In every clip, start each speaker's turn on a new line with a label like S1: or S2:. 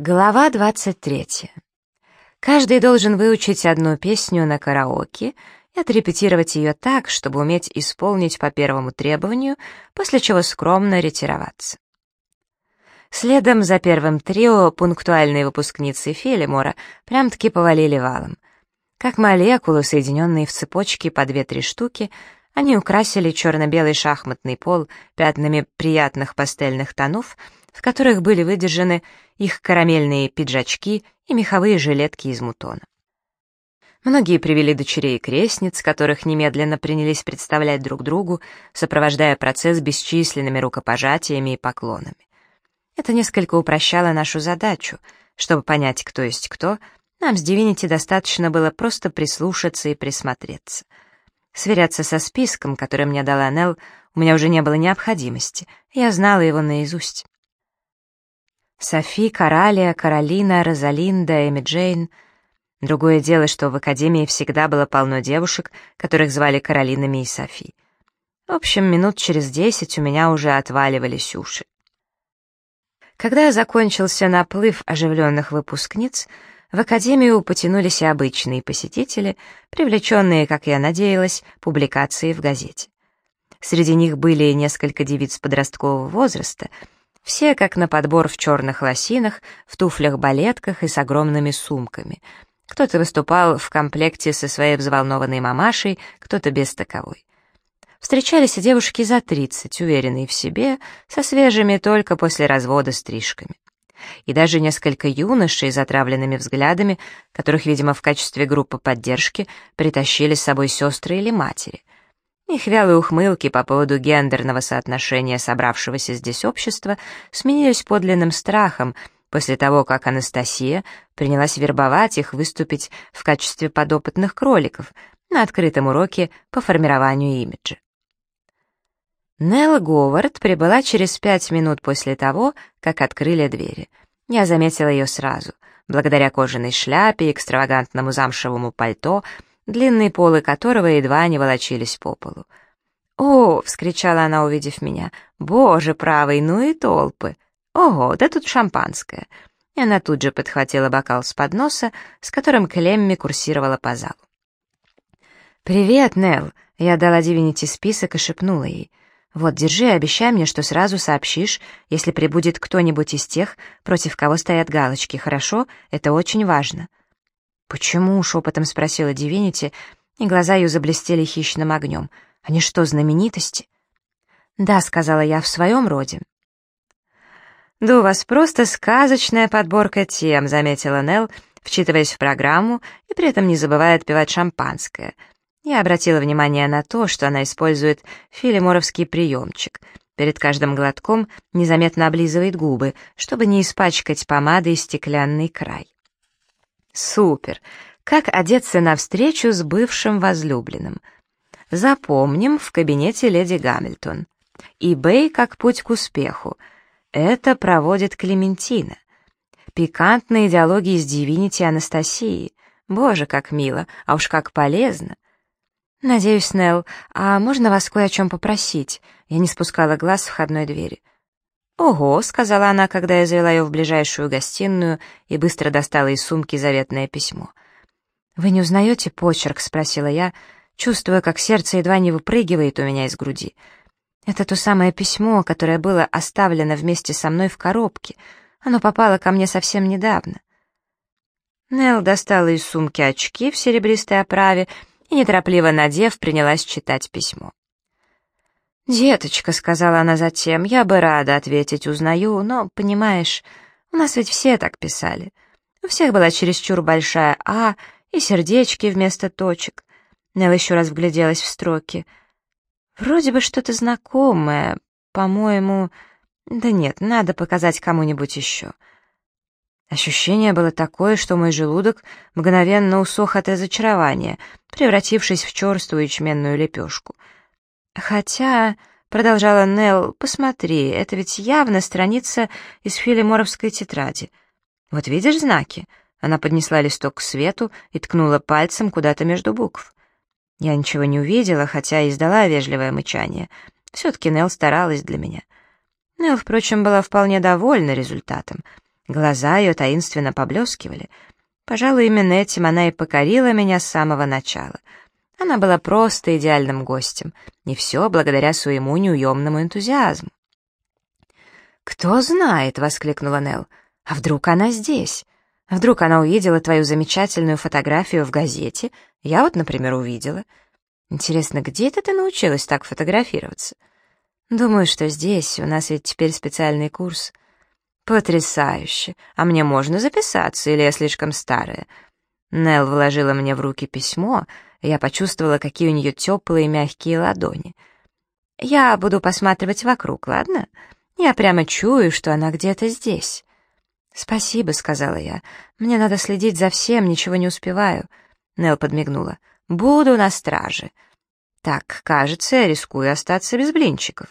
S1: Глава 23. Каждый должен выучить одну песню на караоке и отрепетировать ее так, чтобы уметь исполнить по первому требованию, после чего скромно ретироваться. Следом за первым трио пунктуальные выпускницы Филимора прям-таки повалили валом. Как молекулы, соединенные в цепочки по две-три штуки, они украсили черно-белый шахматный пол пятнами приятных пастельных тонов — в которых были выдержаны их карамельные пиджачки и меховые жилетки из мутона. Многие привели дочерей и крестниц, которых немедленно принялись представлять друг другу, сопровождая процесс бесчисленными рукопожатиями и поклонами. Это несколько упрощало нашу задачу. Чтобы понять, кто есть кто, нам с Дивинити достаточно было просто прислушаться и присмотреться. Сверяться со списком, который мне дала Нелл, у меня уже не было необходимости, я знала его наизусть. Софи, Коралия, Каролина, Розалинда, Эми Джейн. Другое дело, что в академии всегда было полно девушек, которых звали Каролинами и Софи. В общем, минут через десять у меня уже отваливались уши. Когда закончился наплыв оживленных выпускниц, в академию потянулись и обычные посетители, привлеченные, как я надеялась, публикацией в газете. Среди них были несколько девиц подросткового возраста — все как на подбор в черных лосинах, в туфлях-балетках и с огромными сумками. Кто-то выступал в комплекте со своей взволнованной мамашей, кто-то без таковой. Встречались и девушки за 30, уверенные в себе, со свежими только после развода стрижками. И даже несколько юношей с отравленными взглядами, которых, видимо, в качестве группы поддержки притащили с собой сестры или матери. Их вялые ухмылки по поводу гендерного соотношения собравшегося здесь общества сменились подлинным страхом после того, как Анастасия принялась вербовать их выступить в качестве подопытных кроликов на открытом уроке по формированию имиджа. Нелл Говард прибыла через пять минут после того, как открыли двери. Я заметила ее сразу. Благодаря кожаной шляпе и экстравагантному замшевому пальто — длинные полы которого едва не волочились по полу. «О!» — вскричала она, увидев меня. «Боже правый, ну и толпы! Ого, да тут шампанское!» И она тут же подхватила бокал с подноса, с которым Клемми курсировала по залу. «Привет, Нелл!» — я дала Дивинити список и шепнула ей. «Вот, держи и обещай мне, что сразу сообщишь, если прибудет кто-нибудь из тех, против кого стоят галочки, хорошо? Это очень важно». «Почему?» — шепотом спросила Дивинити, и глаза ее заблестели хищным огнем. «Они что, знаменитости?» «Да», — сказала я, — «в своем роде». «Да у вас просто сказочная подборка тем», — заметила Нелл, вчитываясь в программу и при этом не забывая отпивать шампанское. Я обратила внимание на то, что она использует филиморовский приемчик. Перед каждым глотком незаметно облизывает губы, чтобы не испачкать помадой стеклянный край. Супер! Как одеться на встречу с бывшим возлюбленным? Запомним в кабинете леди Гамильтон. eBay как путь к успеху. Это проводит Клементина. Пикантные диалоги с Дивинити Анастасии. Боже, как мило, а уж как полезно. Надеюсь, Нелл, а можно вас кое о чем попросить? Я не спускала глаз с входной двери. «Ого», — сказала она, когда я завела ее в ближайшую гостиную и быстро достала из сумки заветное письмо. «Вы не узнаете почерк?» — спросила я, чувствуя, как сердце едва не выпрыгивает у меня из груди. «Это то самое письмо, которое было оставлено вместе со мной в коробке. Оно попало ко мне совсем недавно». Нелл достала из сумки очки в серебристой оправе и, неторопливо надев, принялась читать письмо. «Деточка», — сказала она затем, — «я бы рада ответить, узнаю, но, понимаешь, у нас ведь все так писали. У всех была чересчур большая «А» и сердечки вместо точек». Нелл еще раз вгляделась в строки. «Вроде бы что-то знакомое, по-моему... Да нет, надо показать кому-нибудь еще». Ощущение было такое, что мой желудок мгновенно усох от разочарования, превратившись в черствую ячменную лепешку — «Хотя...» — продолжала Нелл, — «посмотри, это ведь явно страница из филиморовской тетради. Вот видишь знаки?» Она поднесла листок к свету и ткнула пальцем куда-то между букв. Я ничего не увидела, хотя и издала вежливое мычание. Все-таки Нелл старалась для меня. Нелл, впрочем, была вполне довольна результатом. Глаза ее таинственно поблескивали. Пожалуй, именно этим она и покорила меня с самого начала. Она была просто идеальным гостем, и все благодаря своему неуемному энтузиазму. «Кто знает!» — воскликнула Нелл. «А вдруг она здесь? Вдруг она увидела твою замечательную фотографию в газете? Я вот, например, увидела. Интересно, где это ты научилась так фотографироваться?» «Думаю, что здесь. У нас ведь теперь специальный курс». «Потрясающе! А мне можно записаться, или я слишком старая?» Нелл вложила мне в руки письмо, я почувствовала, какие у нее теплые мягкие ладони. «Я буду посматривать вокруг, ладно?» Я прямо чую, что она где-то здесь. «Спасибо», — сказала я. «Мне надо следить за всем, ничего не успеваю». Нел подмигнула. «Буду на страже». «Так, кажется, я рискую остаться без блинчиков».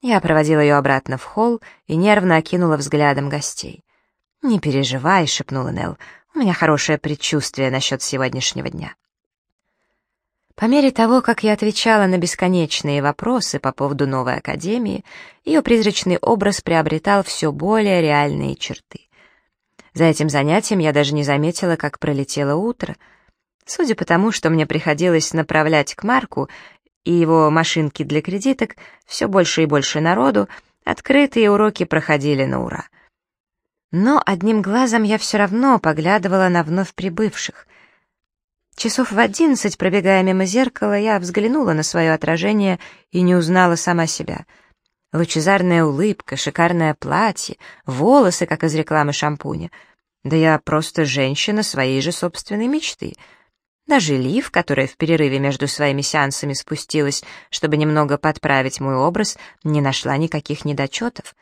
S1: Я проводила ее обратно в холл и нервно окинула взглядом гостей. «Не переживай», — шепнула Нел. «У меня хорошее предчувствие насчет сегодняшнего дня». По мере того, как я отвечала на бесконечные вопросы по поводу новой академии, ее призрачный образ приобретал все более реальные черты. За этим занятием я даже не заметила, как пролетело утро. Судя по тому, что мне приходилось направлять к Марку и его машинки для кредиток, все больше и больше народу, открытые уроки проходили на ура. Но одним глазом я все равно поглядывала на вновь прибывших — Часов в одиннадцать, пробегая мимо зеркала, я взглянула на свое отражение и не узнала сама себя. Лучезарная улыбка, шикарное платье, волосы, как из рекламы шампуня. Да я просто женщина своей же собственной мечты. Даже Лив, которая в перерыве между своими сеансами спустилась, чтобы немного подправить мой образ, не нашла никаких недочетов.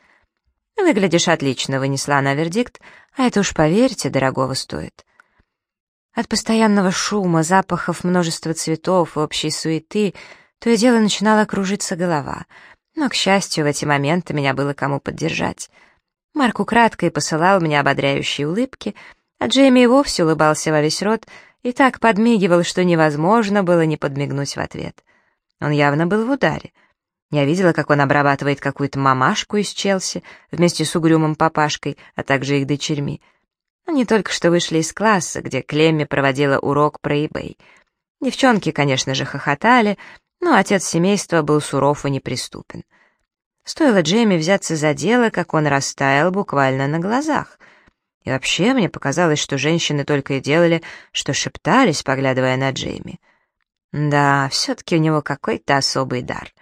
S1: «Выглядишь отлично», — вынесла она вердикт, а это уж, поверьте, дорогого стоит. От постоянного шума, запахов множества цветов общей суеты то и дело начинала кружиться голова. Но, к счастью, в эти моменты меня было кому поддержать. Марк украдкой посылал мне ободряющие улыбки, а Джейми и вовсе улыбался во весь рот и так подмигивал, что невозможно было не подмигнуть в ответ. Он явно был в ударе. Я видела, как он обрабатывает какую-то мамашку из Челси вместе с угрюмым папашкой, а также их дочерьми — они только что вышли из класса, где Клемми проводила урок про eBay. Девчонки, конечно же, хохотали, но отец семейства был суров и неприступен. Стоило Джейми взяться за дело, как он растаял буквально на глазах. И вообще мне показалось, что женщины только и делали, что шептались, поглядывая на Джейми. Да, все-таки у него какой-то особый дар.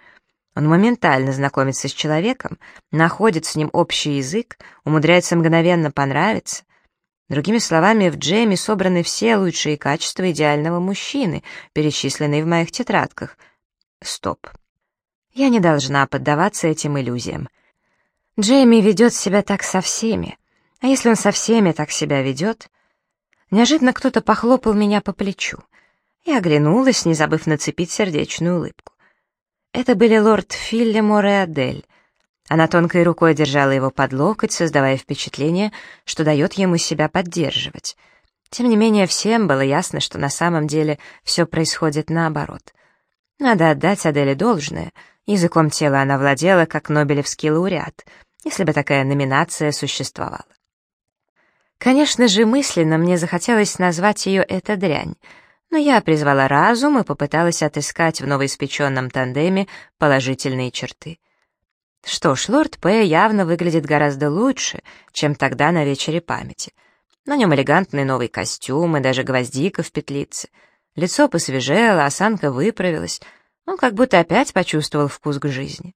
S1: Он моментально знакомится с человеком, находит с ним общий язык, умудряется мгновенно понравиться. Другими словами, в Джейме собраны все лучшие качества идеального мужчины, перечисленные в моих тетрадках. Стоп. Я не должна поддаваться этим иллюзиям. Джейми ведет себя так со всеми. А если он со всеми так себя ведет? Неожиданно кто-то похлопал меня по плечу. Я оглянулась, не забыв нацепить сердечную улыбку. Это были лорд Филлимор и Адель — она тонкой рукой держала его под локоть, создавая впечатление, что дает ему себя поддерживать. Тем не менее, всем было ясно, что на самом деле все происходит наоборот. Надо отдать Аделе должное. Языком тела она владела, как Нобелевский лауреат, если бы такая номинация существовала. Конечно же, мысленно мне захотелось назвать ее «эта дрянь», но я призвала разум и попыталась отыскать в новоиспеченном тандеме положительные черты — что ж, лорд П. явно выглядит гораздо лучше, чем тогда на вечере памяти. На нем элегантный новый костюм и даже гвоздика в петлице. Лицо посвежело, осанка выправилась. Он как будто опять почувствовал вкус к жизни.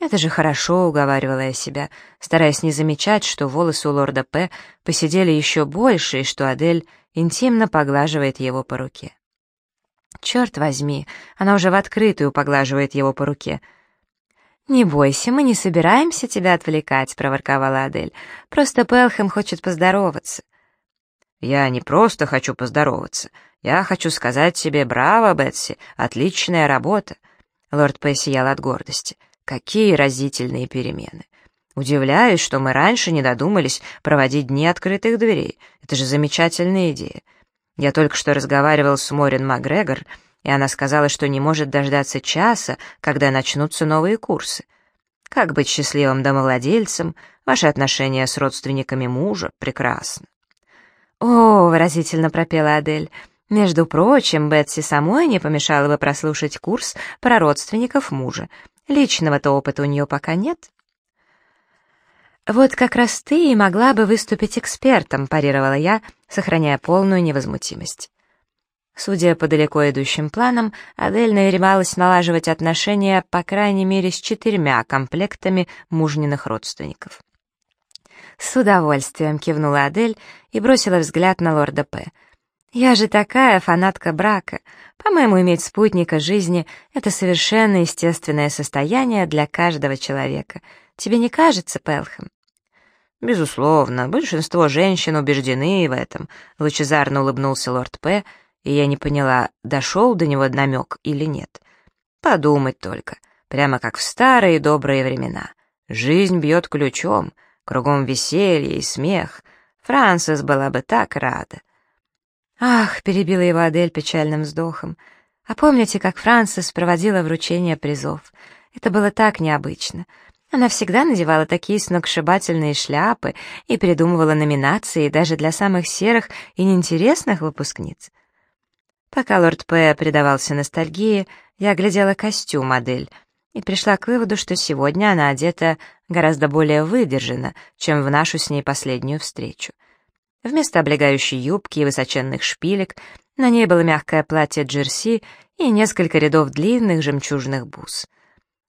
S1: «Это же хорошо», — уговаривала я себя, стараясь не замечать, что волосы у лорда П. посидели еще больше и что Адель интимно поглаживает его по руке. Черт возьми, она уже в открытую поглаживает его по руке — «Не бойся, мы не собираемся тебя отвлекать», — проворковала Адель. «Просто Пелхэм хочет поздороваться». «Я не просто хочу поздороваться. Я хочу сказать тебе браво, Бетси, отличная работа». Лорд П. сиял от гордости. «Какие разительные перемены! Удивляюсь, что мы раньше не додумались проводить дни открытых дверей. Это же замечательная идея. Я только что разговаривал с Морин Макгрегор, — и она сказала, что не может дождаться часа, когда начнутся новые курсы. Как быть счастливым домовладельцем? Ваши отношения с родственниками мужа прекрасны».
S2: «О!» — выразительно пропела Адель. «Между прочим, Бетси самой не помешало бы прослушать курс про родственников мужа. Личного-то опыта у нее пока нет». «Вот как раз ты и могла бы выступить экспертом», — парировала я, сохраняя полную невозмутимость. Судя по далеко идущим планам, Адель намеревалась налаживать отношения по крайней мере с четырьмя комплектами мужниных родственников. «С удовольствием», — кивнула Адель и бросила взгляд на лорда П. «Я же такая фанатка брака. По-моему, иметь спутника жизни — это совершенно естественное состояние для каждого человека. Тебе не кажется, Пелхэм?»
S1: «Безусловно, большинство женщин убеждены в этом», — лучезарно улыбнулся лорд П., и я не поняла, дошел до него намек или нет. Подумать только, прямо как в старые добрые времена. Жизнь бьет ключом, кругом веселье и смех. Франсис была бы так рада.
S2: «Ах», — перебила его Адель печальным вздохом, — «а помните, как Франсис проводила вручение призов? Это было так необычно». Она всегда надевала такие сногсшибательные шляпы и придумывала номинации даже для самых серых и неинтересных выпускниц. Пока лорд П. предавался ностальгии, я глядела костюм модель и пришла к выводу, что сегодня она одета гораздо более выдержанно, чем в нашу с ней последнюю встречу. Вместо облегающей юбки и высоченных шпилек на ней было мягкое платье джерси и несколько рядов длинных жемчужных бус.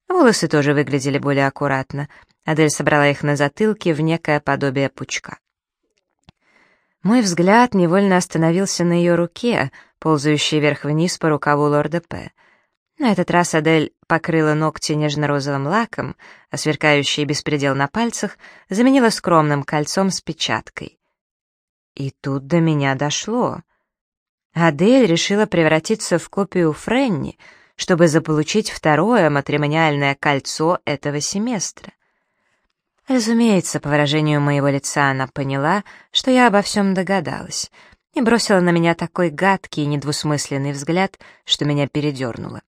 S2: Волосы тоже выглядели более аккуратно. Адель собрала их на затылке в некое подобие пучка. Мой взгляд невольно остановился на ее руке, ползающей вверх-вниз по рукаву лорда П. На этот раз Адель покрыла ногти нежно-розовым лаком, а сверкающий беспредел на пальцах заменила скромным кольцом с печаткой. И тут до меня дошло. Адель решила превратиться в копию Френни — чтобы заполучить второе матримониальное кольцо этого семестра. Разумеется, по выражению моего лица она поняла, что я обо всем догадалась, и бросила на меня такой гадкий и недвусмысленный взгляд, что меня передернуло.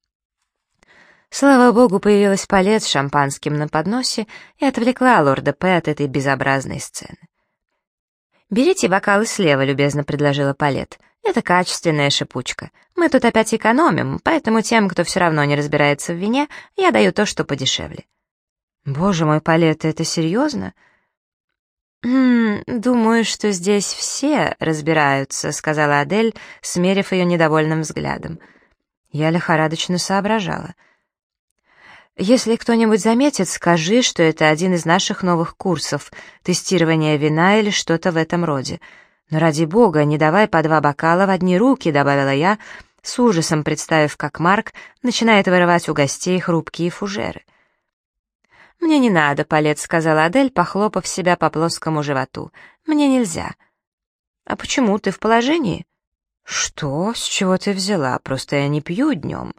S2: Слава богу, появилась палец с шампанским на подносе и отвлекла лорда П. от этой безобразной сцены. «Берите бокалы слева», — любезно предложила Палет. Это качественная шипучка. Мы тут опять экономим, поэтому тем, кто все равно не разбирается в вине, я даю то, что подешевле». «Боже мой, Палетта, это серьезно?» «М думаю, что здесь все разбираются», — сказала Адель, смерив ее недовольным взглядом. Я лихорадочно соображала. «Если кто-нибудь заметит, скажи, что это один из наших новых курсов, тестирование вина или что-то в этом роде. «Но ради бога, не давай по два бокала в одни руки», — добавила я, с ужасом представив, как Марк начинает вырывать у гостей хрупкие фужеры. «Мне не надо, Палет», — сказала Адель, похлопав себя по плоскому животу. «Мне нельзя». «А почему ты в положении?» «Что? С чего ты взяла? Просто я не пью днем».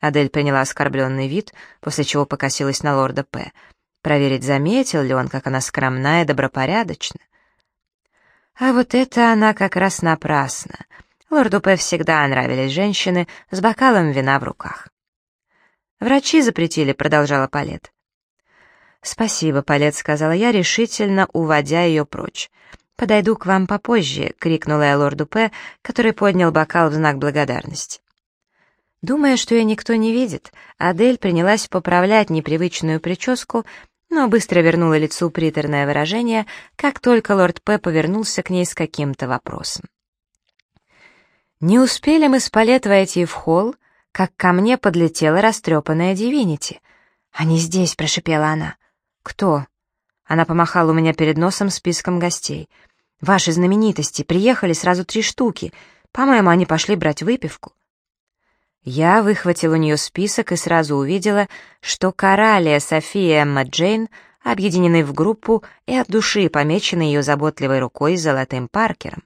S2: Адель приняла оскорбленный вид, после чего покосилась на лорда П. Проверить, заметил ли он, как она скромна и добропорядочна. А вот это она как раз напрасно. Лорду П. всегда нравились женщины с бокалом вина в руках. «Врачи запретили», — продолжала Палет. «Спасибо, Палет», — сказала я, решительно уводя ее прочь. «Подойду к вам попозже», — крикнула я лорду П., который поднял бокал в знак благодарности. Думая, что ее никто не видит, Адель принялась поправлять непривычную прическу но быстро вернула лицу приторное выражение, как только лорд П. повернулся к ней с каким-то вопросом. Не успели мы с Палет войти в холл, как ко мне подлетела растрепанная Дивинити. «Они здесь», — прошипела она. «Кто?» Она помахала у меня перед носом списком гостей. «Ваши знаменитости, приехали сразу три штуки. По-моему, они пошли брать выпивку». Я выхватил у нее список и сразу увидела, что Коралия, София и Эмма Джейн объединены в группу и от души помечены ее заботливой рукой золотым Паркером.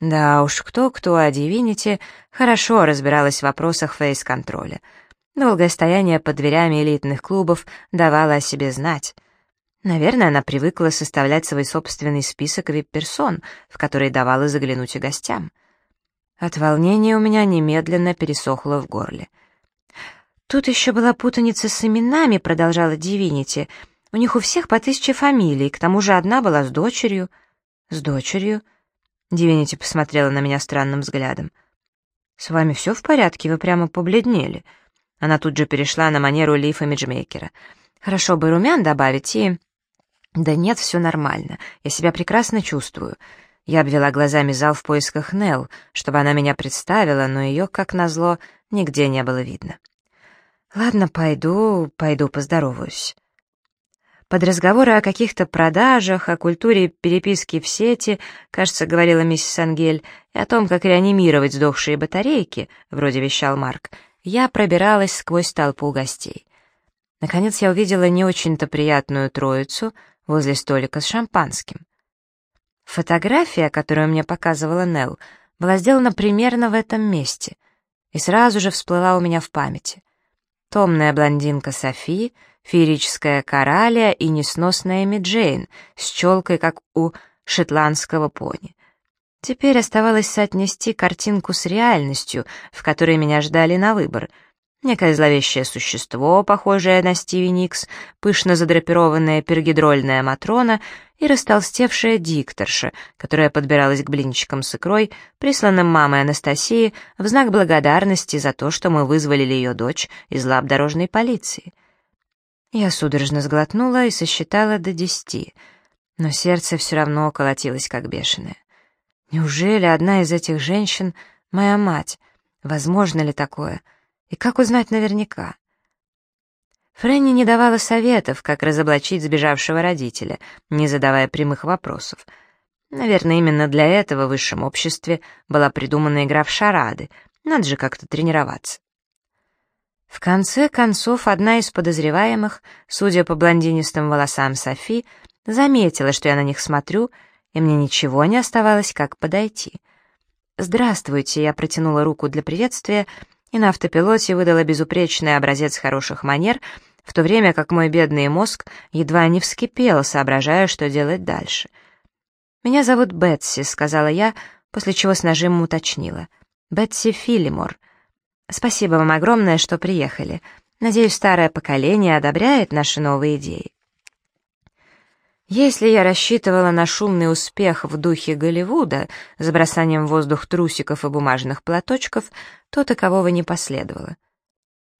S2: Да уж, кто-кто, а Дивинити хорошо разбиралась в вопросах фейс-контроля. Долгое стояние под дверями элитных клубов давало о себе знать. Наверное, она привыкла составлять свой собственный список вип-персон, в который давала заглянуть и гостям. От волнения у меня немедленно пересохло в горле. «Тут еще была путаница с именами», — продолжала Дивинити. «У них у всех по тысяче фамилий, к тому же одна была с дочерью». «С дочерью?» Дивинити посмотрела на меня странным взглядом. «С вами все в порядке? Вы прямо побледнели». Она тут же перешла на манеру Лифа Миджмейкера. «Хорошо бы румян добавить и...» «Да нет, все нормально. Я себя прекрасно чувствую. Я обвела глазами зал в поисках Нелл, чтобы она меня представила, но ее, как назло, нигде не было видно. «Ладно, пойду, пойду поздороваюсь». Под разговоры о каких-то продажах, о культуре переписки в сети, кажется, говорила миссис Ангель, и о том, как реанимировать сдохшие батарейки, вроде вещал Марк, я пробиралась сквозь толпу гостей. Наконец я увидела не очень-то приятную троицу возле столика с шампанским. Фотография, которую мне показывала Нелл, была сделана примерно в этом месте и сразу же всплыла у меня в памяти. Томная блондинка Софи, феерическая коралия и несносная Эми Джейн с челкой, как у шотландского пони. Теперь оставалось соотнести картинку с реальностью, в которой меня ждали на выбор — Некое зловещее существо, похожее на Стиви Никс, пышно задрапированная пергидрольная Матрона и растолстевшая дикторша, которая подбиралась к блинчикам с икрой, присланным мамой Анастасии в знак благодарности за то, что мы вызволили ее дочь из лап дорожной полиции. Я судорожно сглотнула и сосчитала до десяти, но сердце все равно колотилось как бешеное. Неужели одна из этих женщин — моя мать? Возможно ли такое? — и как узнать наверняка? Фрэнни не давала советов, как разоблачить сбежавшего родителя, не задавая прямых вопросов. Наверное, именно для этого в высшем обществе была придумана игра в шарады. Надо же как-то тренироваться. В конце концов, одна из подозреваемых, судя по блондинистым волосам Софи, заметила, что я на них смотрю, и мне ничего не оставалось, как подойти. «Здравствуйте», — я протянула руку для приветствия, и на автопилоте выдала безупречный образец хороших манер, в то время как мой бедный мозг едва не вскипел, соображая, что делать дальше. «Меня зовут Бетси», — сказала я, после чего с нажимом уточнила. «Бетси Филимор. Спасибо вам огромное, что приехали. Надеюсь, старое поколение одобряет наши новые идеи». Если я рассчитывала на шумный успех в духе Голливуда с бросанием в воздух трусиков и бумажных платочков, то такового не последовало.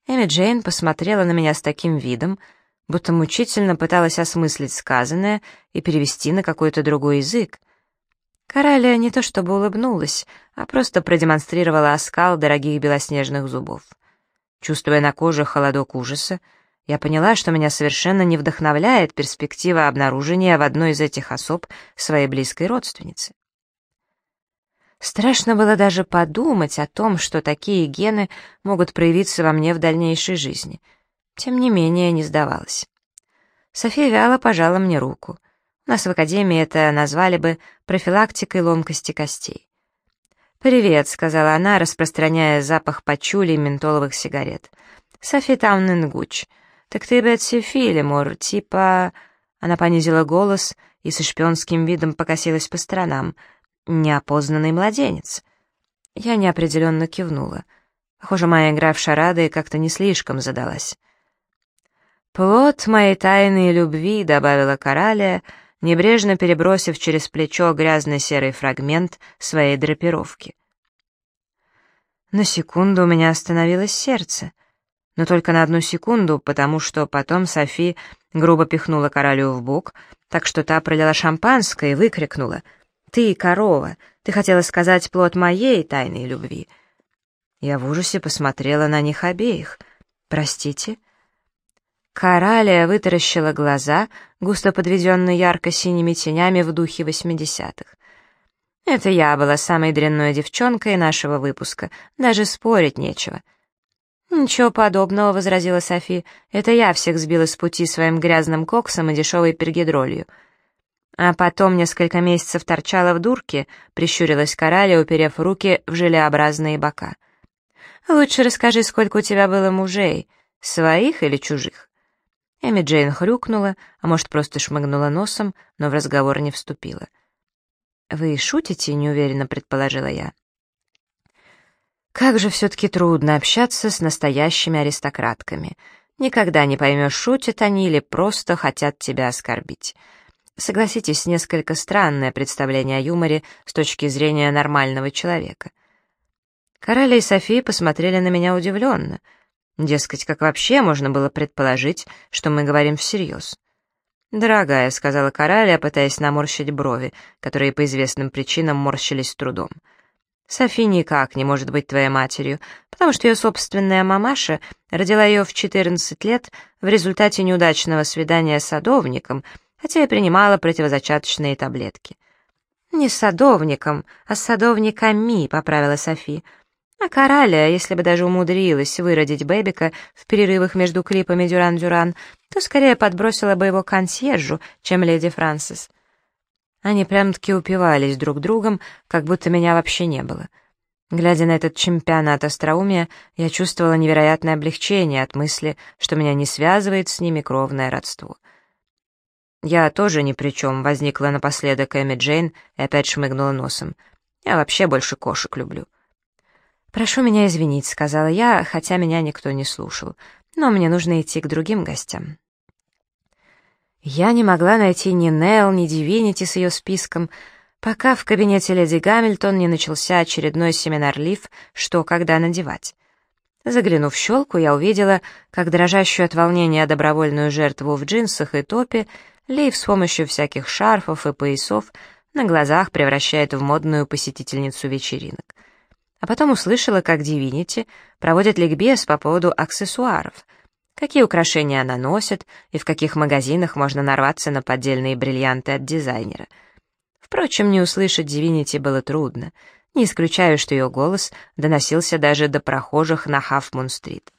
S2: Эми Джейн посмотрела на меня с таким видом, будто мучительно пыталась осмыслить сказанное и перевести на какой-то другой язык. Кораля не то чтобы улыбнулась, а просто продемонстрировала оскал дорогих белоснежных зубов. Чувствуя на коже холодок ужаса, я поняла, что меня совершенно не вдохновляет перспектива обнаружения в одной из этих особ своей близкой родственницы. Страшно было даже подумать о том, что такие гены могут проявиться во мне в дальнейшей жизни. Тем не менее, не сдавалась. София вяло пожала мне руку. У нас в академии это назвали бы профилактикой ломкости костей. «Привет», — сказала она, распространяя запах пачули и ментоловых сигарет. «Софи Тауненгуч. «Так ты, Бетси Филимор, типа...» Она понизила голос и со шпионским видом покосилась по сторонам. «Неопознанный младенец». Я неопределенно кивнула. Похоже, моя игра в шарады как-то не слишком задалась. «Плод моей тайной любви», — добавила Кораля, небрежно перебросив через плечо грязно-серый фрагмент своей драпировки. На секунду у меня остановилось сердце но только на одну секунду, потому что потом Софи грубо пихнула королю в бок, так что та пролила шампанское и выкрикнула «Ты, корова, ты хотела сказать плод моей тайной любви». Я в ужасе посмотрела на них обеих. «Простите?» Коралия вытаращила глаза, густо подведенные ярко-синими тенями в духе восьмидесятых. «Это я была самой дрянной девчонкой нашего выпуска, даже спорить нечего». «Ничего подобного», — возразила Софи. «Это я всех сбила с пути своим грязным коксом и дешевой пергидролью». А потом несколько месяцев торчала в дурке, прищурилась Кораля, уперев руки в желеобразные бока. «Лучше расскажи, сколько у тебя было мужей, своих или чужих?» Эми Джейн хрюкнула, а может, просто шмыгнула носом, но в разговор не вступила. «Вы шутите?» — неуверенно предположила я.
S1: Как же все-таки трудно общаться с настоящими аристократками. Никогда не поймешь, шутят они или просто хотят тебя оскорбить. Согласитесь, несколько странное представление о юморе с точки зрения нормального человека. Короля и София посмотрели на меня удивленно. Дескать, как вообще можно было предположить, что мы говорим всерьез? «Дорогая», — сказала Кораля, пытаясь наморщить брови, которые по известным причинам морщились с трудом. «Софи никак не может быть твоей матерью, потому что ее собственная мамаша родила ее в 14 лет в результате неудачного свидания с садовником, хотя и принимала противозачаточные таблетки». «Не с садовником, а с садовниками», — поправила Софи. А Кораля, если бы даже умудрилась выродить Бэбика в перерывах между клипами «Дюран-Дюран», то скорее подбросила бы его консьержу, чем леди Франсис. Они прям-таки упивались друг другом, как будто меня вообще не было. Глядя на этот чемпионат остроумия, я чувствовала невероятное облегчение от мысли, что меня не связывает с ними кровное родство. Я тоже ни при чем, возникла напоследок Эми Джейн и опять шмыгнула носом. Я вообще больше кошек люблю. «Прошу меня извинить», — сказала я, хотя меня никто не слушал. «Но мне нужно идти к другим гостям». Я не могла найти ни Нелл, ни Дивинити с ее списком, пока в кабинете леди Гамильтон не начался очередной семинар-лиф «Что, когда надевать?». Заглянув в щелку, я увидела, как дрожащую от волнения добровольную жертву в джинсах и топе Лив с помощью всяких шарфов и поясов на глазах превращает в модную посетительницу вечеринок а потом услышала, как Дивинити проводит ликбез по поводу аксессуаров, какие украшения она носит и в каких магазинах можно нарваться на поддельные бриллианты от дизайнера. Впрочем, не услышать Дивинити было трудно, не исключаю, что ее голос доносился даже до прохожих на Хафмун-стрит.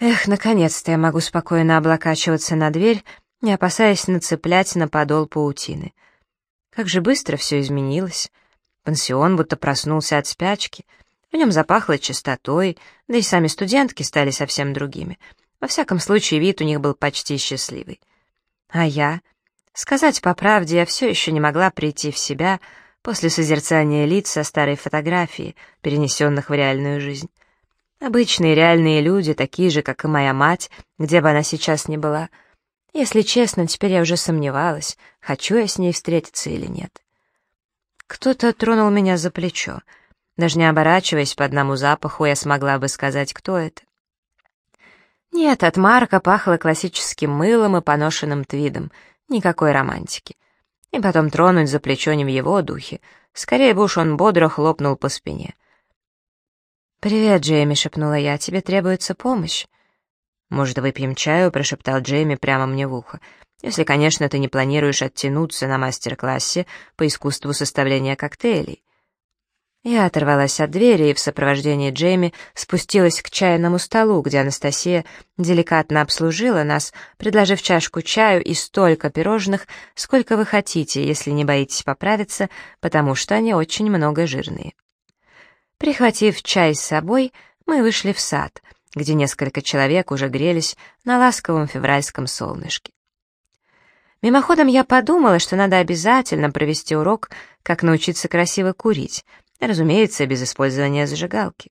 S1: Эх, наконец-то я могу спокойно облокачиваться на дверь, не опасаясь нацеплять на подол паутины. Как же быстро все изменилось. Пансион будто проснулся от спячки. В нем запахло чистотой, да и сами студентки стали совсем другими. Во всяком случае, вид у них был почти счастливый. А я? Сказать по правде, я все еще не могла прийти в себя после созерцания лиц со старой фотографии, перенесенных в реальную жизнь. Обычные реальные люди, такие же, как и моя мать, где бы она сейчас ни была. Если честно, теперь я уже сомневалась, хочу я с ней встретиться или нет. Кто-то тронул меня за плечо. Даже не оборачиваясь по одному запаху, я смогла бы сказать, кто это. Нет, от Марка пахло классическим мылом и поношенным твидом. Никакой романтики. И потом тронуть за плечо не в его духе. Скорее бы уж он бодро хлопнул по спине. «Привет, Джейми», — шепнула я, — «тебе требуется помощь». «Может, выпьем чаю?» — прошептал Джейми прямо мне в ухо. Если, конечно, ты не планируешь оттянуться на мастер-классе по искусству составления коктейлей. Я оторвалась от двери и в сопровождении Джейми спустилась к чайному столу, где Анастасия деликатно обслужила нас, предложив чашку чаю и столько пирожных, сколько вы хотите, если не боитесь поправиться, потому что они очень много жирные. Прихватив чай с собой, мы вышли в сад, где несколько человек уже грелись на ласковом февральском солнышке. Мимоходом я подумала, что надо обязательно провести урок, как научиться красиво курить, разумеется, без использования зажигалки.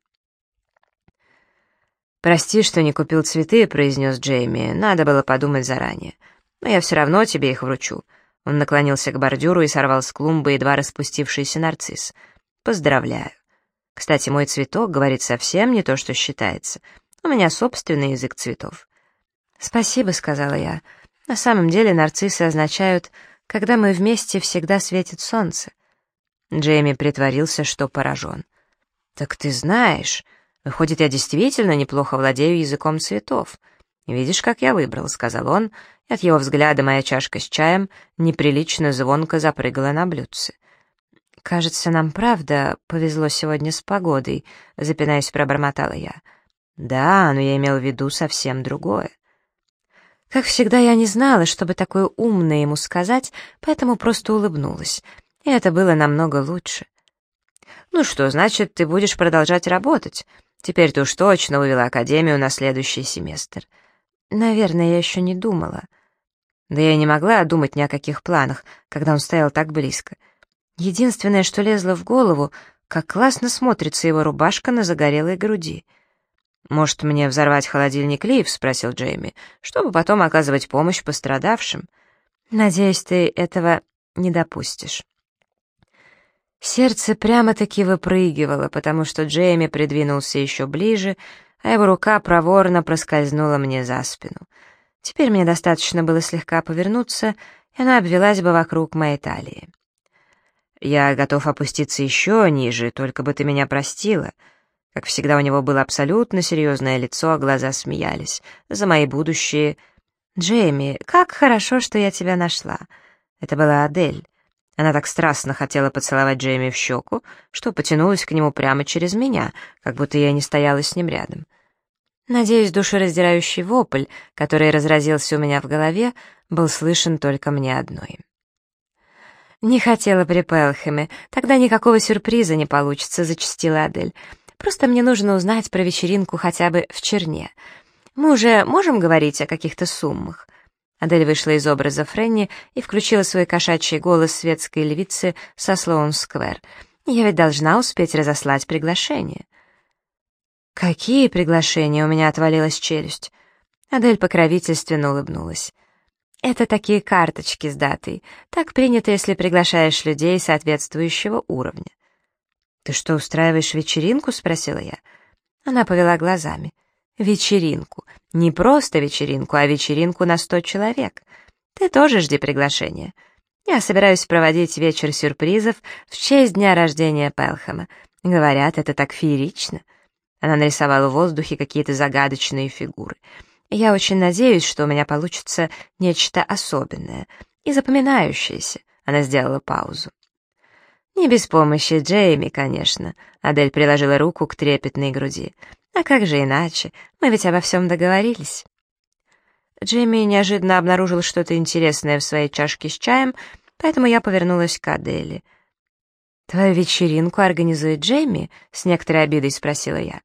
S1: «Прости, что не купил цветы», — произнес Джейми, — «надо было подумать заранее. Но я все равно тебе их вручу». Он наклонился к бордюру и сорвал с клумбы едва распустившийся нарцисс. «Поздравляю. Кстати, мой цветок говорит совсем не то, что считается. У меня собственный язык цветов». «Спасибо», — сказала я, — на самом деле нарциссы означают «когда мы вместе, всегда светит солнце». Джейми притворился, что поражен. «Так ты знаешь, выходит, я действительно неплохо владею языком цветов. Видишь, как я выбрал», — сказал он, и от его взгляда моя чашка с чаем неприлично звонко запрыгала на блюдце. «Кажется, нам правда повезло сегодня с погодой», — запинаясь, пробормотала я. «Да, но я имел в виду совсем другое». Как всегда, я не знала, чтобы такое умное ему сказать, поэтому просто улыбнулась. И это было намного лучше. «Ну что, значит, ты будешь продолжать работать? Теперь ты уж точно увела Академию на следующий семестр». «Наверное, я еще не думала». Да я не могла думать ни о каких планах, когда он стоял так близко. Единственное, что лезло в голову, Как классно смотрится его рубашка на загорелой груди. «Может, мне взорвать холодильник Лив?» — спросил Джейми, «чтобы потом оказывать помощь пострадавшим». «Надеюсь, ты этого не допустишь». Сердце прямо-таки выпрыгивало, потому что Джейми придвинулся еще ближе, а его рука проворно проскользнула мне за спину. Теперь мне достаточно было слегка повернуться, и она обвелась бы вокруг моей талии. «Я готов опуститься еще ниже, только бы ты меня простила». Как всегда, у него было абсолютно серьезное лицо, а глаза смеялись. За мои будущие... «Джейми, как хорошо, что я тебя нашла». Это была Адель. Она так страстно хотела поцеловать Джейми в щеку, что потянулась к нему прямо через меня, как будто я не стояла с ним рядом. Надеюсь, душераздирающий вопль, который разразился у меня в голове, был слышен только мне одной. «Не хотела при Пелхэме, тогда никакого сюрприза не получится», — зачастила Адель. «Просто мне нужно узнать про вечеринку хотя бы в Черне. Мы уже можем говорить о каких-то суммах?» Адель вышла из образа Френни и включила свой кошачий голос светской львицы со Слоун-сквер. «Я ведь должна успеть разослать приглашение». «Какие приглашения?» — у меня отвалилась челюсть. Адель покровительственно улыбнулась. «Это такие карточки с датой. Так принято, если приглашаешь людей соответствующего уровня». «Ты что, устраиваешь вечеринку?» — спросила я. Она повела глазами. Вечеринку. Не просто вечеринку, а вечеринку на сто человек. Ты тоже жди приглашения. Я собираюсь проводить вечер сюрпризов в честь дня рождения Пелхэма. Говорят, это так феерично. Она нарисовала в воздухе какие-то загадочные фигуры. Я очень надеюсь, что у меня получится нечто особенное и запоминающееся. Она сделала паузу. Не без помощи Джейми, конечно. Адель приложила руку к трепетной груди. А как же иначе? Мы ведь обо всем договорились. Джейми неожиданно обнаружил что-то интересное в своей чашке с чаем, поэтому я повернулась к Адели. «Твою вечеринку организует Джейми?» — с некоторой обидой спросила я.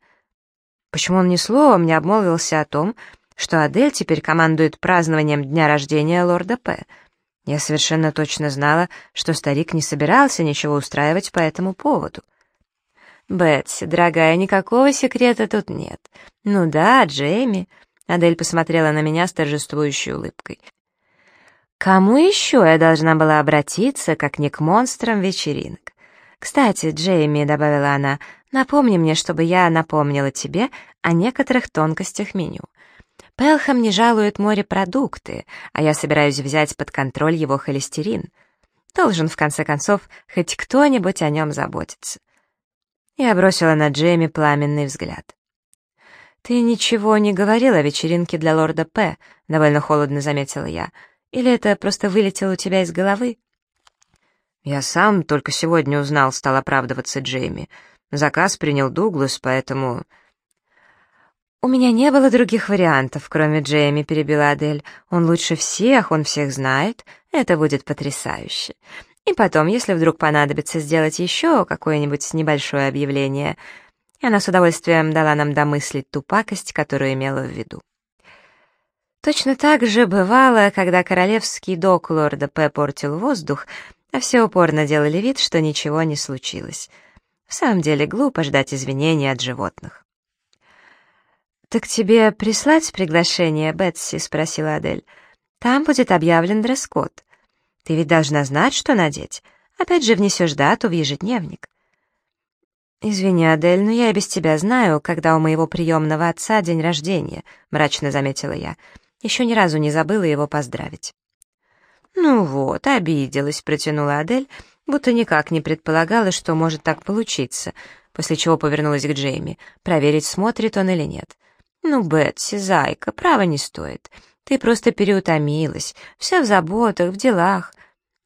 S1: Почему он ни словом не обмолвился о том, что Адель теперь командует празднованием дня рождения лорда П. Я совершенно точно знала, что старик не собирался ничего устраивать по этому поводу. «Бетси, дорогая, никакого секрета тут нет. Ну да, Джейми». Адель посмотрела на меня с торжествующей улыбкой. «Кому еще я должна была обратиться, как не к монстрам вечеринок? Кстати, Джейми», — добавила она, — «напомни мне, чтобы я напомнила тебе о некоторых тонкостях меню. Пелхам не жалует морепродукты, а я собираюсь взять под контроль его холестерин. Должен, в конце концов, хоть кто-нибудь о нем заботиться». Я бросила на Джейми пламенный взгляд. «Ты ничего не говорил о вечеринке для лорда П», — довольно холодно заметила я. «Или это просто вылетело у тебя из головы?» «Я сам только сегодня узнал», — стал оправдываться Джейми. «Заказ принял Дуглас, поэтому...» «У меня не было других вариантов, кроме Джейми», — перебила Адель. «Он лучше всех, он всех знает. Это будет потрясающе. И потом, если вдруг понадобится сделать еще какое-нибудь небольшое объявление, она с удовольствием дала нам домыслить ту пакость, которую имела в виду. Точно так же бывало, когда королевский док лорда П. портил воздух, а все упорно делали вид, что ничего не случилось. В самом деле глупо ждать извинений от животных. «Так тебе прислать приглашение, Бетси?» — спросила Адель. «Там будет объявлен дресс-код. Ты ведь должна знать, что надеть. Опять же внесешь дату в ежедневник. «Извини, Адель, но я и без тебя знаю, когда у моего приемного отца день рождения», — мрачно заметила я. Еще ни разу не забыла его поздравить. «Ну вот, обиделась», — протянула Адель, будто никак не предполагала, что может так получиться, после чего повернулась к Джейми, проверить, смотрит он или нет. «Ну, Бетси, зайка, право не стоит. Ты просто переутомилась, вся в заботах, в делах.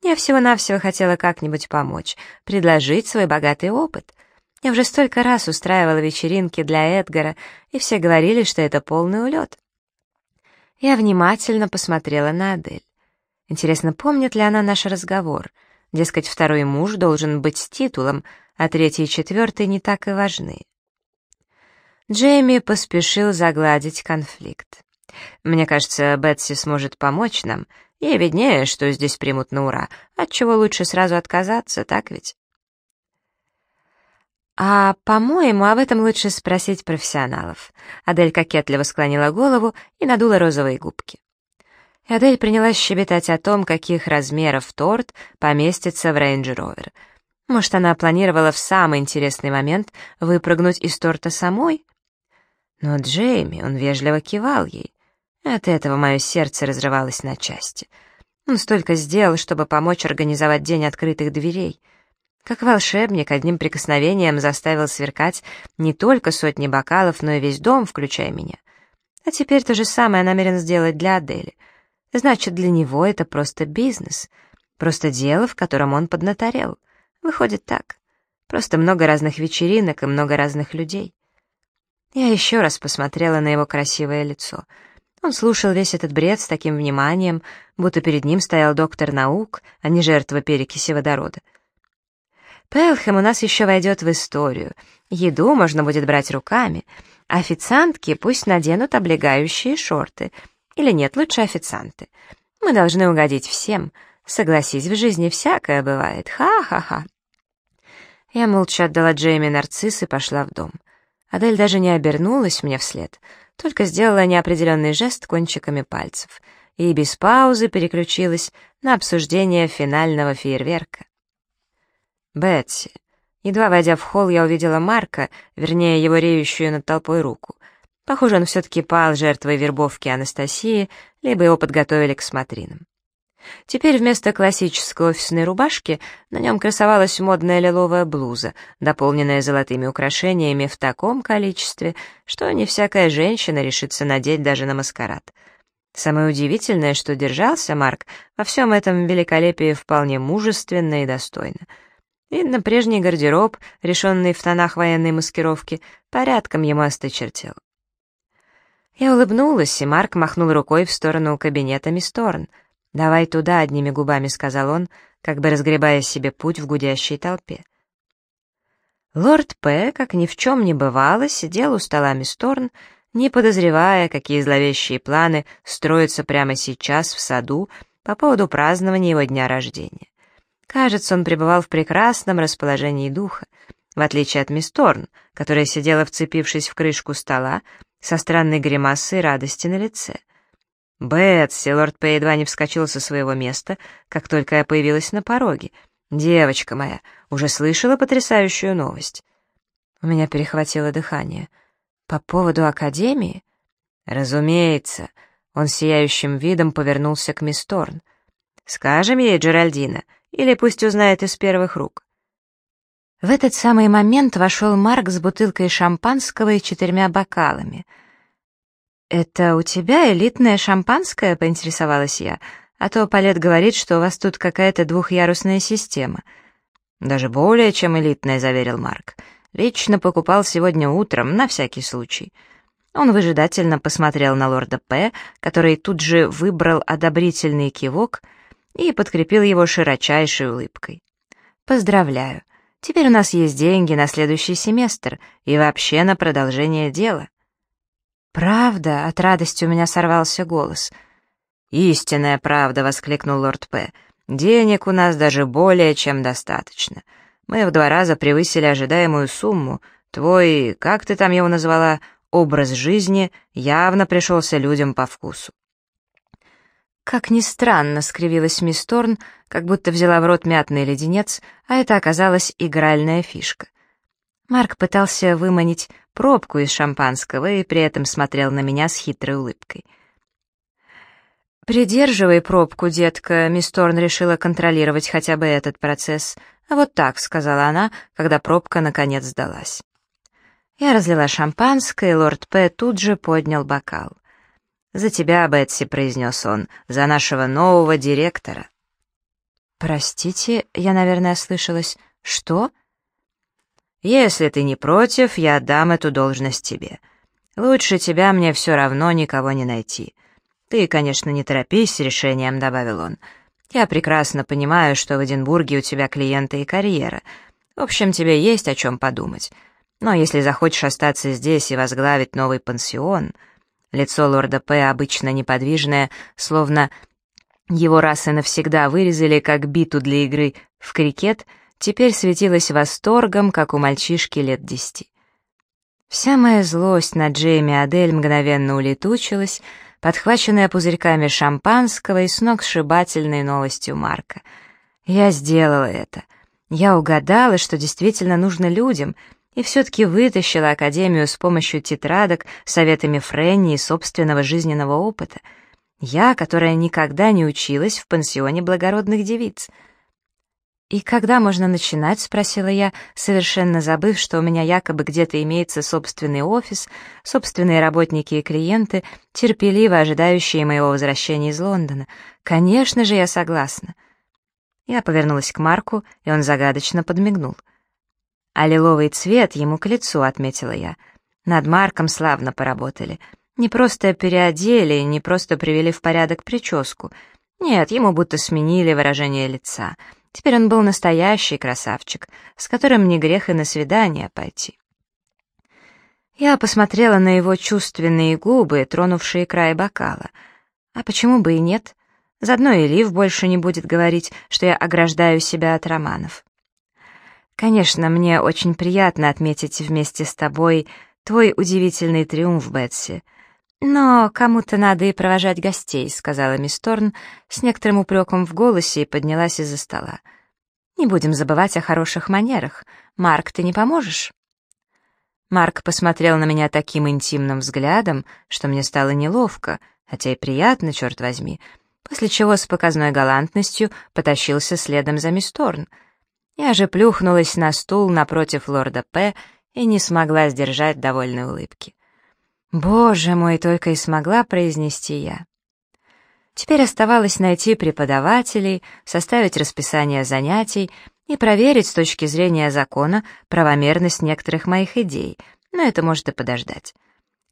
S1: Я всего-навсего хотела как-нибудь помочь, предложить свой богатый опыт. Я уже столько раз устраивала вечеринки для Эдгара, и все говорили, что это полный улет. Я внимательно посмотрела на Адель. Интересно, помнит ли она наш разговор? Дескать, второй муж должен быть с титулом, а третий и четвертый не так и важны. Джейми поспешил загладить конфликт. Мне кажется, Бетси сможет помочь нам. Ей виднее, что здесь примут на ура. Отчего лучше сразу отказаться, так ведь?
S2: «А, по-моему, об этом лучше спросить профессионалов». Адель кокетливо склонила голову и надула розовые губки. И Адель принялась щебетать о том, каких размеров торт поместится в рейндж-ровер. Может, она планировала в самый интересный момент выпрыгнуть из торта самой? Но Джейми, он вежливо кивал ей. От этого мое сердце разрывалось на части. Он столько сделал, чтобы помочь организовать день открытых дверей — как волшебник, одним прикосновением заставил сверкать не только сотни бокалов, но и весь дом, включая меня. А теперь то же самое намерен сделать для Адели. Значит, для него это просто бизнес, просто дело, в котором он поднаторел. Выходит так. Просто много разных вечеринок и много разных людей. Я еще раз посмотрела на его красивое лицо. Он слушал весь этот бред с таким вниманием, будто перед ним стоял доктор наук, а не жертва перекиси водорода. Пелхэм у нас еще войдет в историю. Еду можно будет брать руками. Официантки пусть наденут облегающие шорты. Или нет, лучше официанты. Мы должны угодить всем. Согласись, в жизни всякое бывает. Ха-ха-ха. Я молча отдала Джейми нарцисс и пошла в дом. Адель даже не обернулась мне вслед, только сделала неопределенный жест кончиками пальцев и без паузы переключилась на обсуждение финального фейерверка. Бетси. Едва войдя в холл, я увидела Марка, вернее, его реющую над толпой руку. Похоже, он все-таки пал жертвой вербовки Анастасии, либо его подготовили к смотринам. Теперь вместо классической офисной рубашки на нем красовалась модная лиловая блуза, дополненная золотыми украшениями в таком количестве, что не всякая женщина решится надеть даже на маскарад. Самое удивительное, что держался Марк во всем этом великолепии вполне мужественно и достойно — Видно, прежний гардероб, решенный в тонах военной маскировки, порядком ему осточертел. Я улыбнулась, и Марк махнул рукой в сторону кабинета мисс Торн. «Давай туда», — одними губами сказал он, как бы разгребая себе путь в гудящей толпе. Лорд П., как ни в чем не бывало, сидел у стола мисс Торн, не подозревая, какие зловещие планы строятся прямо сейчас в саду по поводу празднования его дня рождения. Кажется, он пребывал в прекрасном расположении духа, в отличие от мисс Торн, которая сидела, вцепившись в крышку стола, со странной гримасой радости на лице. «Бетси!» — лорд П. едва не вскочил со своего места, как только я появилась на пороге. «Девочка моя, уже слышала потрясающую новость?» У меня перехватило дыхание. «По поводу Академии?» «Разумеется». Он сияющим видом повернулся к мисс Торн. «Скажем ей, Джеральдина, или пусть узнает из первых рук. В этот самый момент вошел Марк с бутылкой шампанского и четырьмя бокалами. «Это у тебя элитное шампанское?» — поинтересовалась я. «А то Палет говорит, что у вас тут какая-то двухъярусная система». «Даже более чем элитная», — заверил Марк. «Лично покупал сегодня утром, на всякий случай». Он выжидательно посмотрел на лорда П., который тут же выбрал одобрительный кивок — и подкрепил его широчайшей улыбкой. «Поздравляю. Теперь у нас есть деньги на следующий семестр и вообще на продолжение дела». «Правда?» — от радости у меня сорвался голос. «Истинная правда!» — воскликнул лорд П. «Денег у нас даже более чем достаточно. Мы в два раза превысили ожидаемую сумму. Твой, как ты там его назвала, образ жизни явно пришелся людям по вкусу. Как ни странно, скривилась мисс Торн, как будто взяла в рот мятный леденец, а это оказалась игральная фишка. Марк пытался выманить пробку из шампанского и при этом смотрел на меня с хитрой улыбкой. «Придерживай пробку, детка», — мисс Торн решила контролировать хотя бы этот процесс. «А вот так», — сказала она, когда пробка наконец сдалась. Я разлила шампанское, и лорд П. тут же поднял бокал. «За тебя, Бетси», — произнес он, — «за нашего нового директора». «Простите, я, наверное, ослышалась. Что?» «Если ты не против, я отдам эту должность тебе. Лучше тебя мне все равно никого не найти. Ты, конечно, не торопись с решением», — добавил он. «Я прекрасно понимаю, что в Эдинбурге у тебя клиенты и карьера. В общем, тебе есть о чем подумать. Но если захочешь остаться здесь и возглавить новый пансион...» Лицо лорда П. обычно неподвижное, словно его раз и навсегда вырезали, как биту для игры в крикет,
S1: теперь светилась восторгом, как у мальчишки лет десяти. Вся моя злость на Джейми Адель мгновенно улетучилась, подхваченная пузырьками шампанского и сногсшибательной новостью Марка. Я сделала это. Я угадала, что действительно нужно людям, и все-таки вытащила Академию с помощью тетрадок, советами Фрэнни и собственного жизненного опыта. Я, которая никогда не училась в пансионе благородных девиц — «И когда можно начинать?» — спросила я, совершенно забыв, что у меня якобы где-то имеется собственный офис, собственные работники и клиенты, терпеливо ожидающие моего возвращения из Лондона. «Конечно же, я согласна». Я повернулась к Марку, и он загадочно подмигнул. «А лиловый цвет ему к лицу», — отметила я. «Над Марком славно поработали. Не просто переодели, не просто привели в порядок прическу. Нет, ему будто сменили выражение лица». Теперь он был настоящий красавчик, с которым не грех и на свидание пойти. Я посмотрела на его чувственные губы, тронувшие край бокала. А почему бы и нет? Заодно и Лив больше не будет говорить, что я ограждаю себя от романов. Конечно, мне очень приятно отметить вместе с тобой твой удивительный триумф, Бетси — «Но кому-то надо и провожать гостей», — сказала мисс Торн с некоторым упреком в голосе и поднялась из-за стола. «Не будем забывать о хороших манерах. Марк, ты не поможешь?» Марк посмотрел на меня таким интимным взглядом, что мне стало неловко, хотя и приятно, черт возьми, после чего с показной галантностью потащился следом за мисс Торн. Я же плюхнулась на стул напротив лорда П. и не смогла сдержать довольной улыбки. «Боже мой!» — только и смогла произнести я. Теперь оставалось найти преподавателей, составить расписание занятий и проверить с точки зрения закона правомерность некоторых моих идей, но это может и подождать.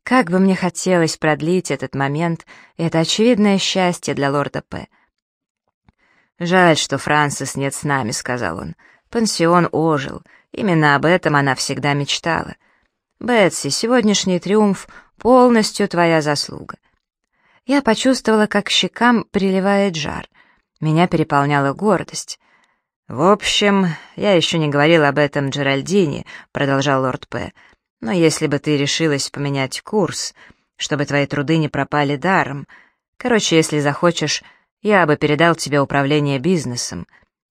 S1: Как бы мне хотелось продлить этот момент, это очевидное счастье для лорда П. «Жаль, что Франсис нет с нами», — сказал он. «Пансион ожил. Именно об этом она всегда мечтала. Бетси, сегодняшний триумф полностью твоя заслуга. Я почувствовала, как щекам приливает жар. Меня переполняла гордость. «В общем, я еще не говорил об этом Джеральдине», — продолжал лорд П. «Но если бы ты решилась поменять курс, чтобы твои труды не пропали даром, короче, если захочешь, я бы передал тебе управление бизнесом.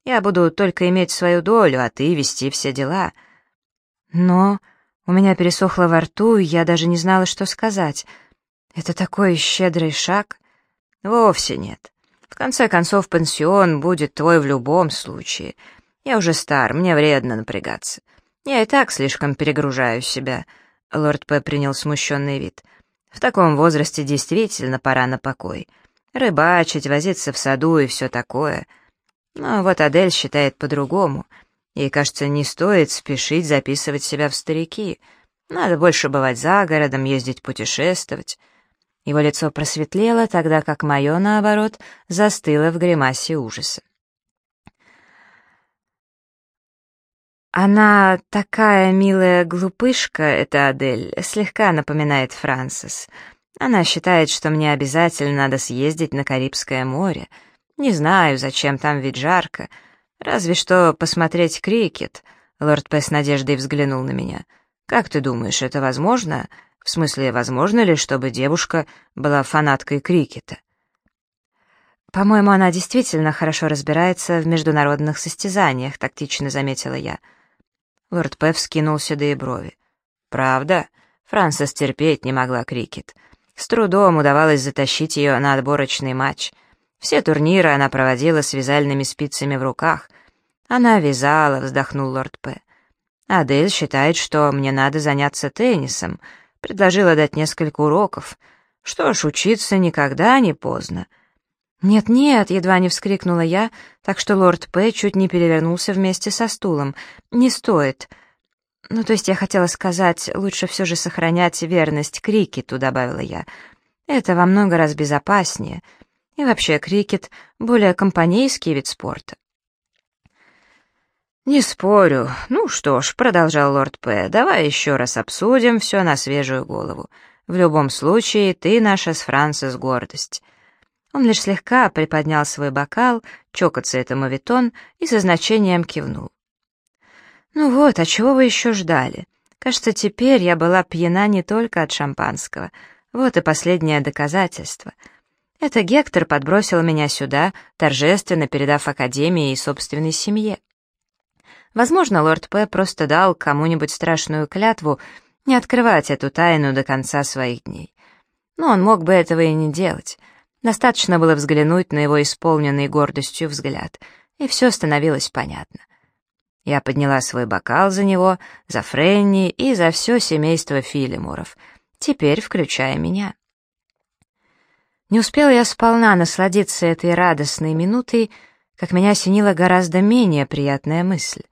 S1: Я буду только иметь свою долю, а ты вести все дела». «Но...» У меня пересохло во рту, и я даже не знала, что сказать. Это такой щедрый шаг? Вовсе нет. В конце концов, пансион будет твой в любом случае. Я уже стар, мне вредно напрягаться. Я и так слишком перегружаю себя. Лорд П. принял смущенный вид. В таком возрасте действительно пора на покой. Рыбачить, возиться в саду и все такое. Но вот Адель считает по-другому — Ей, кажется, не стоит спешить записывать себя в старики. Надо больше бывать за городом, ездить путешествовать. Его лицо просветлело, тогда как мое, наоборот, застыло в гримасе ужаса. Она такая милая глупышка, эта Адель, слегка напоминает Франсис. Она считает, что мне обязательно надо съездить на Карибское море. Не знаю, зачем там ведь жарко, — «Разве что посмотреть крикет», — лорд П. с надеждой взглянул на меня. «Как ты думаешь, это возможно? В смысле, возможно ли, чтобы девушка была фанаткой крикета?» «По-моему, она действительно хорошо разбирается в международных состязаниях», — тактично заметила я. Лорд П. вскинул седые брови. «Правда? Франсис терпеть не могла крикет. С трудом удавалось затащить ее на отборочный матч. Все турниры она проводила с вязальными спицами в руках. Она вязала, вздохнул лорд П. Адель считает, что мне надо заняться теннисом. Предложила дать несколько уроков. Что ж, учиться никогда не поздно. «Нет-нет», — едва не вскрикнула я, так что лорд П. чуть не перевернулся вместе со стулом. «Не стоит». «Ну, то есть я хотела сказать, лучше все же сохранять верность крикету», — добавила я. «Это во много раз безопаснее. И вообще крикет — более компанейский вид спорта. «Не спорю. Ну что ж», — продолжал лорд П., — «давай еще раз обсудим все на свежую голову. В любом случае, ты наша с Франсис гордость». Он лишь слегка приподнял свой бокал, чокаться этому витон, и со значением кивнул.
S2: «Ну вот, а чего вы еще ждали? Кажется, теперь я была пьяна не только от шампанского. Вот и последнее доказательство. Это Гектор подбросил меня сюда, торжественно передав Академии и собственной семье. Возможно, лорд П. просто дал кому-нибудь страшную клятву не открывать эту тайну до конца своих дней. Но он мог бы этого и не делать. Достаточно было взглянуть на его исполненный гордостью взгляд, и все становилось понятно. Я подняла свой бокал за него, за Френни и за все семейство Филимуров, теперь включая меня. Не успела я сполна насладиться этой радостной минутой, как меня осенила гораздо менее приятная мысль.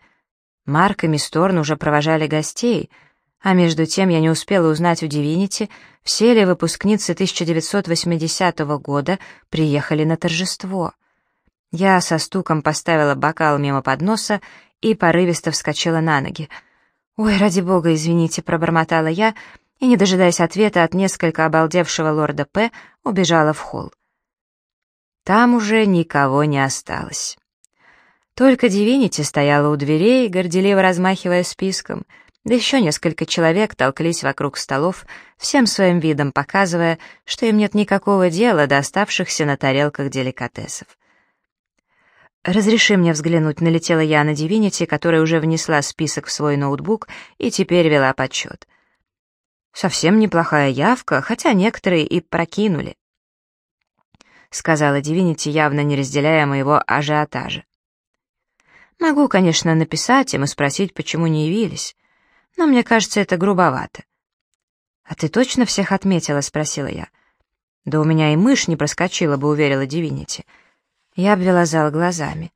S2: Марк и Мисторн уже провожали гостей, а между тем я не успела узнать у Дивинити, все ли выпускницы 1980 года приехали на торжество. Я со стуком поставила бокал мимо подноса и порывисто вскочила на ноги. «Ой, ради бога, извините», — пробормотала я, и, не дожидаясь ответа от несколько обалдевшего лорда П., убежала в холл. Там уже никого не осталось. Только Дивинити стояла у дверей, горделиво размахивая списком, да еще несколько человек толклись вокруг столов, всем своим видом показывая, что им нет никакого дела до оставшихся на тарелках деликатесов. «Разреши мне взглянуть», — налетела я на Дивинити, которая уже внесла список в свой ноутбук и теперь вела подсчет. «Совсем неплохая явка, хотя некоторые и прокинули», — сказала Дивинити, явно не разделяя моего ажиотажа. «Могу, конечно, написать им и спросить, почему не явились, но мне кажется, это грубовато». «А ты точно всех отметила?» — спросила я. «Да у меня и мышь не проскочила бы», — уверила Дивинити. Я обвела зал глазами.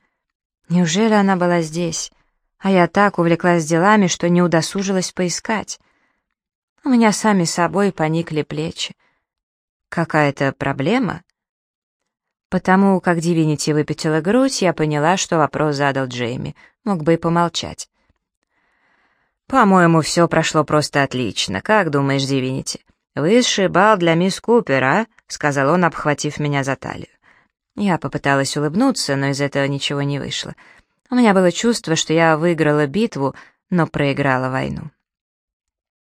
S2: Неужели она была здесь? А я так увлеклась делами, что не удосужилась поискать. У меня сами собой поникли плечи. Какая-то проблема? Потому как Дивинити выпятила грудь, я поняла, что вопрос задал Джейми. Мог бы и помолчать. «По-моему, все прошло просто отлично. Как думаешь, Дивинити? Высший бал для мисс Купер, а?» — сказал он, обхватив меня за талию. Я попыталась улыбнуться, но из этого ничего не вышло. У меня было чувство, что я выиграла битву, но проиграла войну.